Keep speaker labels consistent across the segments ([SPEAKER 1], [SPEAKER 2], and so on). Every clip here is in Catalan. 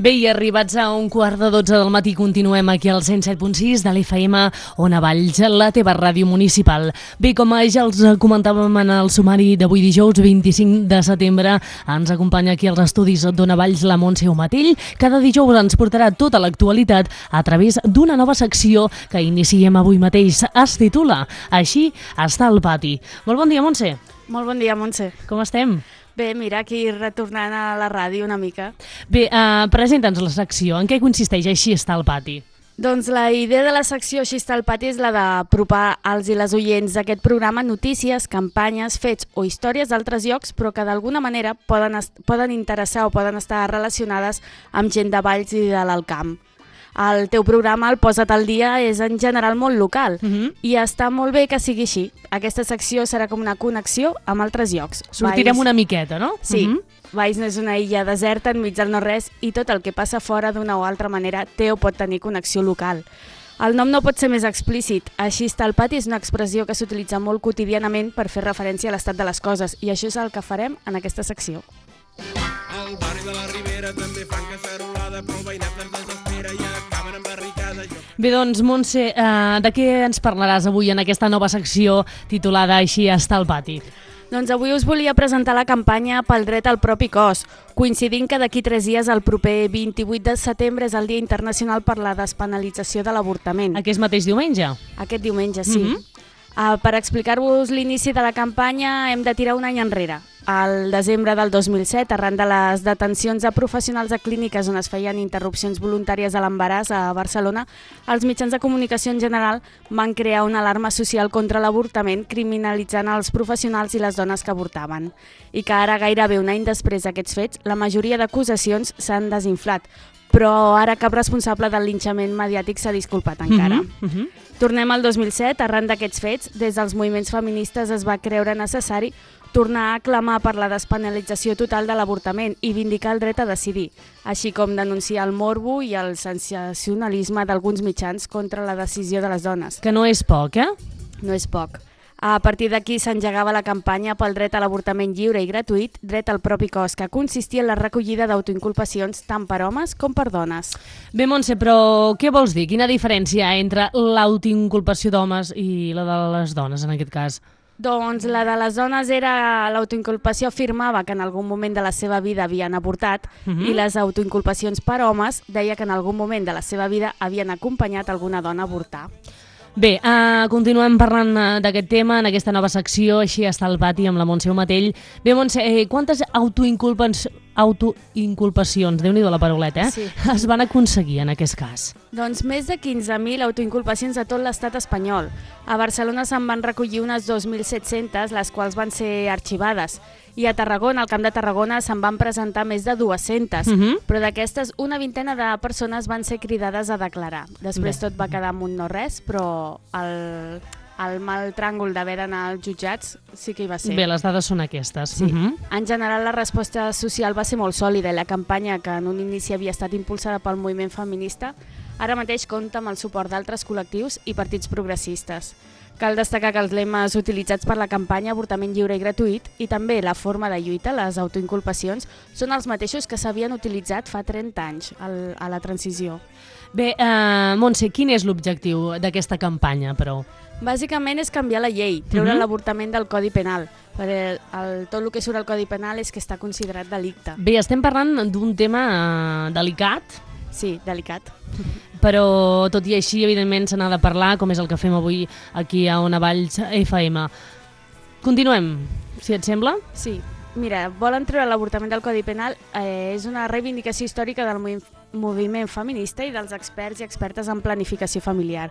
[SPEAKER 1] Bé, i arribats a un quart de 12 del matí continuem aquí al 107.6 de l'FM Ona Valls, la teva ràdio municipal. Bé, com ja els comentàvem en el sumari d'avui dijous 25 de setembre, ens acompanya aquí als estudis d'Ona Valls la Montse Matell. Cada dijous ens portarà tota l'actualitat a través d'una nova secció que iniciem avui mateix. Es titula Així està el pati. Molt bon dia, Montse.
[SPEAKER 2] Molt bon dia, Montse.
[SPEAKER 1] Com estem?
[SPEAKER 2] Bé, mira, aquí retornant a la ràdio una mica.
[SPEAKER 1] Bé, uh, presenta'ns la secció. En què consisteix Així està el pati?
[SPEAKER 2] Doncs la idea de la secció Així està el pati és la d'apropar als i les oients d'aquest programa notícies, campanyes, fets o històries d'altres llocs, però que d'alguna manera poden, poden interessar o poden estar relacionades amb gent de Valls i de l'Alt Camp el teu programa, el Posa't al dia, és en general molt local
[SPEAKER 1] Uh -huh.
[SPEAKER 2] i està molt bé que sigui així. Aquesta secció serà com una connexió amb altres llocs.
[SPEAKER 1] Sortirem
[SPEAKER 2] Valls-
[SPEAKER 1] una miqueta, no?
[SPEAKER 2] Sí,
[SPEAKER 1] Uh -huh.
[SPEAKER 2] -huh. Valls no és una illa deserta enmig del no-res i tot el que passa fora d'una o altra manera té o pot tenir connexió local. El nom no pot ser més explícit. Així està el pati és una expressió que s'utilitza molt quotidianament per fer referència a l'estat de les coses i això és el que farem en aquesta secció.
[SPEAKER 3] Al barri de la Ribera també fan cacerolada, però el
[SPEAKER 1] Bé, doncs, Montse, uh, de què ens parlaràs avui en aquesta nova secció titulada Així està el pati?
[SPEAKER 2] Doncs avui us volia presentar la campanya pel dret al propi cos, coincidint que d'aquí tres dies, el proper 28 de setembre, és el Dia Internacional per la Despenalització de l'Avortament.
[SPEAKER 1] Aquest mateix diumenge?
[SPEAKER 2] Aquest diumenge, sí.
[SPEAKER 1] Mhm.
[SPEAKER 2] Uh, per explicar-vos l'inici de la campanya hem de tirar un any enrere. Al desembre del 2007, arran de les detencions de professionals de clíniques on es feien interrupcions voluntàries a l'embaràs a Barcelona, els mitjans de comunicació en general van crear una alarma social contra l'avortament criminalitzant els professionals i les dones que avortaven. I que ara, gairebé un any després d'aquests fets, la majoria d'acusacions s'han desinflat, però ara cap responsable del linxament mediàtic s'ha disculpat encara.
[SPEAKER 1] Uh -huh.
[SPEAKER 2] Tornem al 2007, arran d'aquests fets, des dels moviments feministes es va creure necessari tornar a clamar per la despenalització total de l'avortament i vindicar el dret a decidir, així com denunciar el morbo i el sensacionalisme d'alguns mitjans contra la decisió de les dones.
[SPEAKER 1] Que no és poc, eh?
[SPEAKER 2] No és poc. A partir d'aquí s'engegava la campanya pel dret a l'avortament lliure i gratuït, dret al propi cos, que consistia en la recollida d'autoinculpacions tant per homes com per dones.
[SPEAKER 1] Bé, Montse, però què vols dir? Quina diferència entre l'autoinculpació d'homes i la de les dones, en aquest cas?
[SPEAKER 2] Doncs la de les dones era l'autoinculpació afirmava que en algun moment de la seva vida havien avortat
[SPEAKER 1] Mhm.
[SPEAKER 2] i les autoinculpacions per homes deia que en algun moment de la seva vida havien acompanyat alguna dona a avortar.
[SPEAKER 1] Bé, uh, continuem parlant uh, d'aquest tema en aquesta nova secció, així està el pati amb la Montse Matell. Bé, Montse, eh, quantes autoinculpens autoinculpacions, déu nhi la parauleta, eh?
[SPEAKER 2] Sí.
[SPEAKER 1] es van aconseguir en aquest cas?
[SPEAKER 2] Doncs més de 15.000 autoinculpacions a tot l'estat espanyol. A Barcelona se'n van recollir unes 2.700, les quals van ser arxivades. I a Tarragona, al Camp de Tarragona, se'n van presentar més de 200.
[SPEAKER 1] Mhm.
[SPEAKER 2] Però d'aquestes, una vintena de persones van ser cridades a declarar. Després
[SPEAKER 1] Bé.
[SPEAKER 2] tot va quedar amb un no res, però el, el mal tràngol d'haver d'anar als jutjats sí que hi va ser.
[SPEAKER 1] Bé, les dades són aquestes.
[SPEAKER 2] Sí.
[SPEAKER 1] Mhm.
[SPEAKER 2] En general, la resposta social va ser molt sòlida i la campanya, que en un inici havia estat impulsada pel moviment feminista, ara mateix compta amb el suport d'altres col·lectius i partits progressistes. Cal destacar que els lemes utilitzats per la campanya avortament lliure i gratuït i també la forma de lluita, les autoinculpacions, són els mateixos que s'havien utilitzat fa 30 anys al, a la transició.
[SPEAKER 1] Bé, uh, Montse, quin és l'objectiu d'aquesta campanya, però?
[SPEAKER 2] Bàsicament és canviar la llei, treure
[SPEAKER 1] Mhm.
[SPEAKER 2] l'avortament del Codi Penal, perquè el, el, tot el que surt al Codi Penal és que està considerat delicte.
[SPEAKER 1] Bé, estem parlant d'un tema uh, delicat,
[SPEAKER 2] Sí, delicat.
[SPEAKER 1] però tot i així, evidentment, se n'ha de parlar, com és el que fem avui aquí a Ona Valls FM. Continuem, si et sembla.
[SPEAKER 2] Sí, mira, volen treure l'avortament del Codi Penal eh, és una reivindicació històrica del movi moviment feminista i dels experts i expertes en planificació familiar.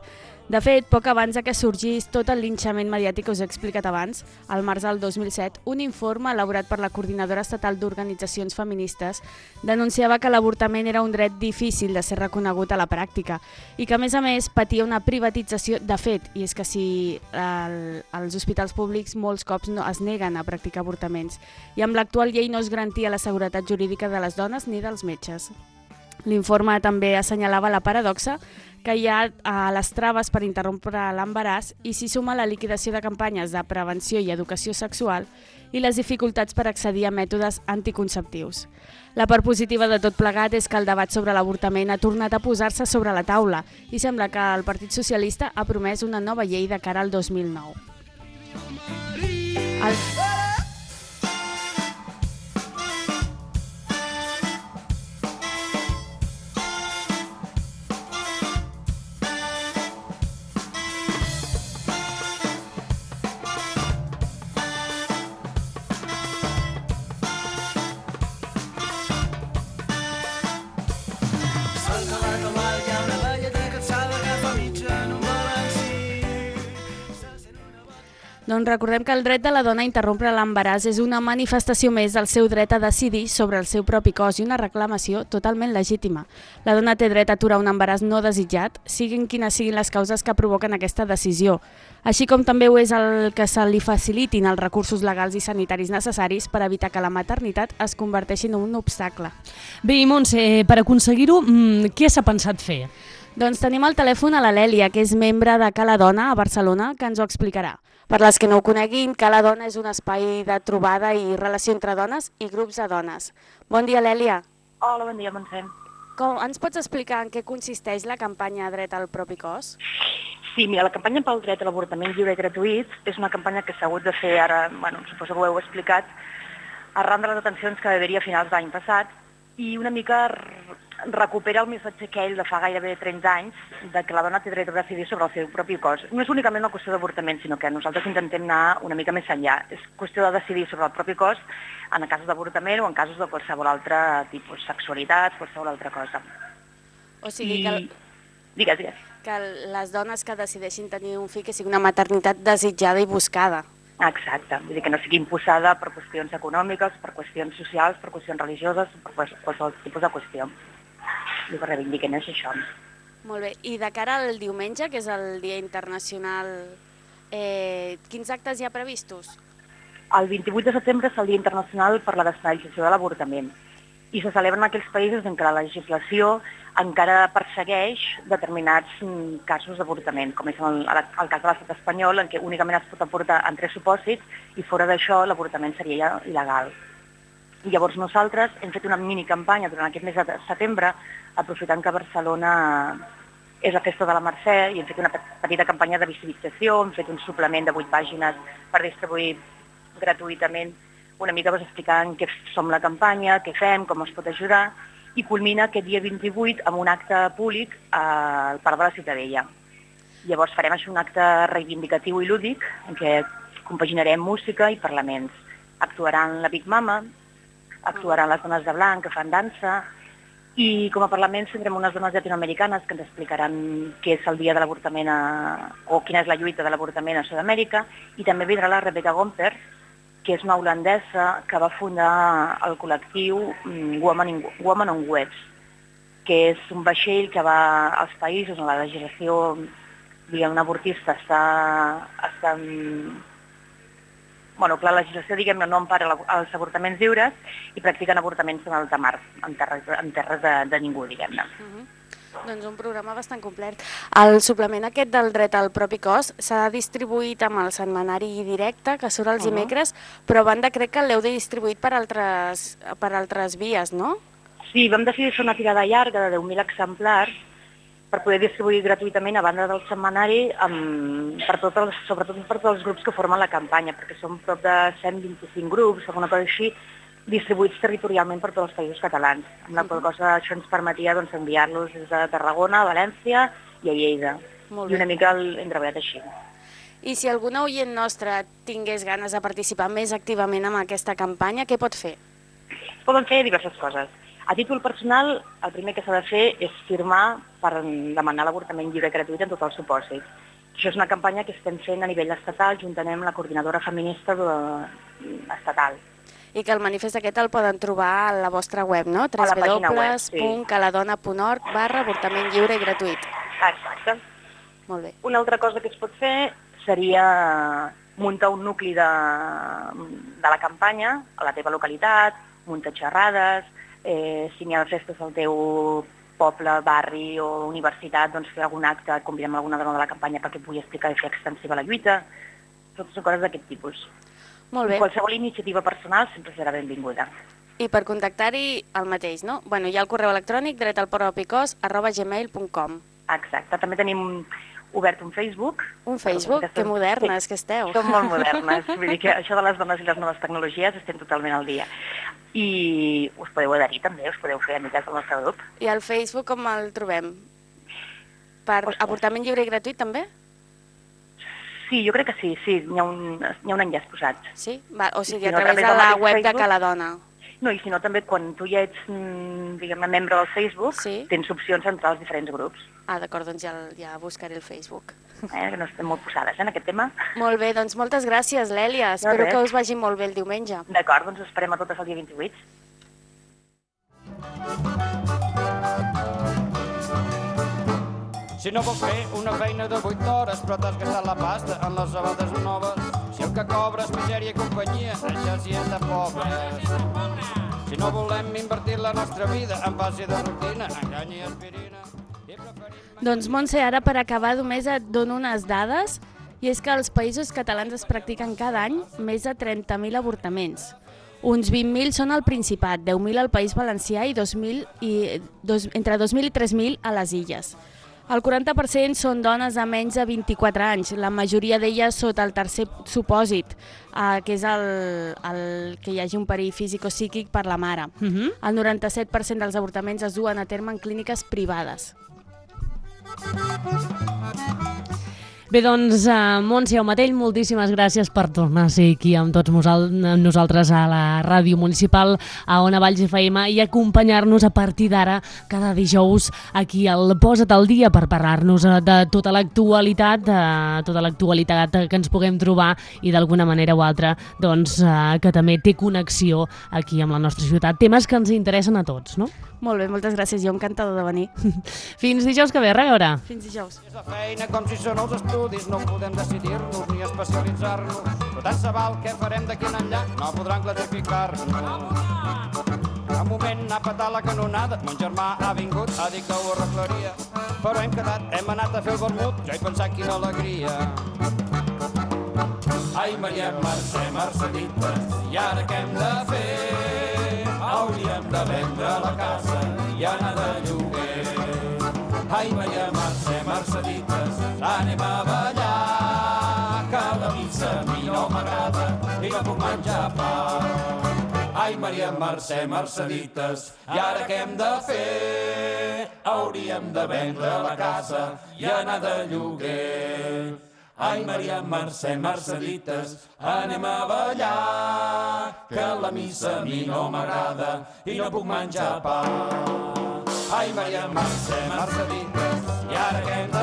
[SPEAKER 2] De fet, poc abans que sorgís tot el linxament mediàtic que us he explicat abans, al març del 2007, un informe elaborat per la Coordinadora Estatal d'Organitzacions Feministes denunciava que l'avortament era un dret difícil de ser reconegut a la pràctica i que, a més a més, patia una privatització de fet, i és que si el, els hospitals públics molts cops no es neguen a practicar avortaments i amb l'actual llei no es garantia la seguretat jurídica de les dones ni dels metges. L'informe també assenyalava la paradoxa que hi ha a les traves per interrompre l'embaràs i s'hi suma la liquidació de campanyes de prevenció i educació sexual i les dificultats per accedir a mètodes anticonceptius. La part positiva de tot plegat és que el debat sobre l'avortament ha tornat a posar-se sobre la taula i sembla que el Partit Socialista ha promès una nova llei de cara al 2009. El... Doncs recordem que el dret de la dona a interrompre l'embaràs és una manifestació més del seu dret a decidir sobre el seu propi cos i una reclamació totalment legítima. La dona té dret a aturar un embaràs no desitjat, siguin quines siguin les causes que provoquen aquesta decisió, així com també ho és el que se li facilitin els recursos legals i sanitaris necessaris per evitar que la maternitat es converteixi en un obstacle.
[SPEAKER 1] Bé, i Montse, per aconseguir-ho, mm, què s'ha pensat fer?
[SPEAKER 2] Doncs tenim al telèfon a la Lèlia, que és membre de Cala Dona a Barcelona, que ens ho explicarà. Per les que no ho coneguin, Cala Dona és un espai de trobada i relació entre dones i grups de dones. Bon dia, Lèlia.
[SPEAKER 4] Hola, bon dia, Montse.
[SPEAKER 2] Com, ens pots explicar en què consisteix la campanya Dret al propi cos?
[SPEAKER 4] Sí, mira, la campanya pel dret a l'avortament lliure i gratuït és una campanya que s'ha hagut de fer ara, bueno, suposo que ho heu explicat, arran de les detencions que va haver-hi a finals d'any passat i una mica recupera el missatge aquell de fa gairebé 30 anys de que la dona té dret a decidir sobre el seu propi cos. No és únicament una qüestió d'avortament, sinó que nosaltres intentem anar una mica més enllà. És qüestió de decidir sobre el propi cos en casos d'avortament o en casos de qualsevol altre tipus, sexualitat, qualsevol altra cosa.
[SPEAKER 2] O sigui
[SPEAKER 4] I...
[SPEAKER 2] que,
[SPEAKER 4] Digues, digues.
[SPEAKER 2] que les dones que decideixin tenir un fill que sigui una maternitat desitjada i buscada.
[SPEAKER 4] Exacte, vull dir que no sigui imposada per qüestions econòmiques, per qüestions socials, per qüestions religioses, per quals- qualsevol tipus de qüestió. El que reivindiquen és això.
[SPEAKER 2] Molt bé. I de cara al diumenge, que és el Dia Internacional, eh, quins actes hi ha previstos?
[SPEAKER 4] El 28 de setembre és el Dia Internacional per la Despenalització de l'Avortament i se celebra en aquells països en què la legislació encara persegueix determinats mm, casos d'avortament, com és el, el cas de l'estat espanyol, en què únicament es pot aportar en tres supòsits i fora d'això l'avortament seria ja il·legal. I llavors nosaltres hem fet una mini campanya durant aquest mes de setembre, aprofitant que Barcelona és la festa de la Mercè i hem fet una pe- petita campanya de visibilització, hem fet un suplement de 8 pàgines per distribuir gratuïtament una mica pues, explicant què som la campanya, què fem, com es pot ajudar, i culmina aquest dia 28 amb un acte públic al Parc de la Ciutadella. Llavors farem així un acte reivindicatiu i lúdic en què compaginarem música i parlaments. Actuaran la Big Mama, actuaran les dones de blanc que fan dansa, i com a Parlament tindrem unes dones llatinoamericanes que ens explicaran què és el dia de l'avortament o quina és la lluita de l'avortament a Sud-amèrica i també vindrà la Rebecca Gomper, que és una holandesa que va fundar el col·lectiu mm, Women, in, Women on Webs, que és un vaixell que va als països on la legislació diguem, avortista està, està bueno, la legislació diguem no empara els avortaments lliures i practiquen avortaments en alta mar, en terres, en terres de, de ningú, diguem-ne.
[SPEAKER 2] Uh -huh. Doncs un programa bastant complet. El suplement aquest del dret al propi cos s'ha distribuït amb el setmanari directe, que surt els
[SPEAKER 4] Uh -huh.
[SPEAKER 2] dimecres, però a banda crec que l'heu distribuït per altres, per altres vies, no?
[SPEAKER 4] Sí, vam decidir fer una tirada llarga de 10.000 exemplars per poder distribuir gratuïtament a banda del setmanari amb, per tot els, sobretot per tots els grups que formen la campanya, perquè som prop de 125 grups, alguna cosa així, distribuïts territorialment per tots els països catalans, amb la qual cosa això ens permetia doncs, enviar-los des de Tarragona, a València i a Lleida.
[SPEAKER 2] Molt
[SPEAKER 4] I una
[SPEAKER 2] bé.
[SPEAKER 4] mica el- treballat així.
[SPEAKER 2] I si alguna oient nostra tingués ganes de participar més activament en aquesta campanya, què pot fer?
[SPEAKER 4] Poden fer diverses coses. A títol personal, el primer que s'ha de fer és firmar per demanar l'avortament lliure i gratuït en tots els supòsits. Això és una campanya que estem fent a nivell estatal juntament amb la coordinadora feminista de... estatal.
[SPEAKER 2] I que el manifest aquest el poden trobar a la vostra web, no?
[SPEAKER 4] A la pàgina web, sí.
[SPEAKER 2] www.caladona.org barra avortament lliure i gratuït.
[SPEAKER 4] Exacte.
[SPEAKER 2] Molt bé.
[SPEAKER 4] Una altra cosa que es pot fer seria muntar un nucli de, de la campanya a la teva localitat, muntar xerrades, eh, si n'hi ha festes al teu poble, barri o universitat, doncs fer algun acte, convidem alguna dona de la campanya perquè pugui explicar i fer extensiva la lluita. Tot són coses d'aquest tipus.
[SPEAKER 2] Molt bé.
[SPEAKER 4] Qualsevol iniciativa personal sempre serà benvinguda.
[SPEAKER 2] I per contactar-hi el mateix, no? Bueno, hi ha el correu electrònic dretalporapicós arroba gmail.com.
[SPEAKER 4] Exacte. També tenim obert un Facebook.
[SPEAKER 2] Un Facebook? Que modernes que esteu.
[SPEAKER 4] Som molt modernes. Vull dir que això de les dones i les noves tecnologies estem totalment al dia. I us podeu adherir també, us podeu fer amigues del nostre grup.
[SPEAKER 2] I el Facebook com el trobem? Per
[SPEAKER 4] Ostres.
[SPEAKER 2] aportament lliure i gratuït també?
[SPEAKER 4] Sí, jo crec que sí, sí, n'hi ha, un, hi ha un enllaç posat.
[SPEAKER 2] Sí? Va, o sigui,
[SPEAKER 4] si
[SPEAKER 2] a
[SPEAKER 4] no,
[SPEAKER 2] través
[SPEAKER 4] també
[SPEAKER 2] de la web de
[SPEAKER 4] Facebook.
[SPEAKER 2] Cala Dona.
[SPEAKER 4] No, i si no també quan tu ja ets, mm, diguem-ne, membre del Facebook,
[SPEAKER 2] Sí.
[SPEAKER 4] tens opcions a entrar als diferents grups.
[SPEAKER 2] Ah, d'acord, doncs ja, ja buscaré el Facebook.
[SPEAKER 4] Eh? Que no estem molt posades eh, en aquest tema.
[SPEAKER 2] Molt bé, doncs moltes gràcies, Lèlia. Espero
[SPEAKER 4] res.
[SPEAKER 2] que us vagi molt bé el diumenge.
[SPEAKER 4] D'acord, doncs esperem a totes el dia 28.
[SPEAKER 5] Si no vols fer una feina de 8 hores però t'has gastat la pasta en les sabates noves, si el que cobres misèria i companyia, això sí és de pobres. Si no volem invertir la nostra vida en base de rutina, engany i aspirina, i preferim...
[SPEAKER 2] Doncs, Montse, ara per acabar només et dono unes dades i és que als països catalans es practiquen cada any més de 30.000 avortaments. Uns 20.000 són al Principat, 10.000 al País Valencià i, 2.000 i dos, entre 2.000 i 3.000 a les Illes. El 40% són dones de menys de 24 anys, la majoria d'elles sota el tercer supòsit, eh, que és el, el que hi hagi un perill físic o psíquic per la mare.
[SPEAKER 1] Uh -huh.
[SPEAKER 2] El 97% dels avortaments es duen a terme en clíniques privades.
[SPEAKER 1] Bé, doncs, uh, Montse Aumatell, moltíssimes gràcies per tornar a ser aquí amb tots nosaltres a la ràdio municipal a Ona Valls FM i acompanyar-nos a partir d'ara cada dijous aquí al Posa't al dia per parlar-nos eh, de tota l'actualitat, de tota l'actualitat que ens puguem trobar i d'alguna manera o altra doncs, uh, que també té connexió aquí amb la nostra ciutat. Temes que ens interessen a tots, no?
[SPEAKER 2] Molt bé, moltes gràcies, jo encantador de venir.
[SPEAKER 1] Fins dijous que ve, a reveure.
[SPEAKER 2] Fins dijous.
[SPEAKER 5] És la feina com si són els estudis, no podem decidir-nos ni especialitzar-nos. Però tant se val què farem d'aquí en enllà, no podran classificar-nos. Un moment anar a petar la canonada, mon germà ha vingut a dir que ho arreglaria. Però hem quedat, hem anat a fer el vermut, jo he pensat quina alegria. Ai, Maria Mercè, Mercedites, i ara què hem de fer? Hauríem de vendre la casa i anar de lloguer. Ai, Maria Mercedites, anem a ballar, que la missa a mi no m'agrada i no puc menjar pa. Ai, Maria Mercè, Mercedites, i ara què hem de fer? Hauríem de vendre la casa i anar de lloguer. Ai, Maria Mercè, Mercedites, anem a ballar, que la missa a mi no m'agrada i no puc menjar pa. Ai, Maria Mercè, Mercedites, i ara què hem de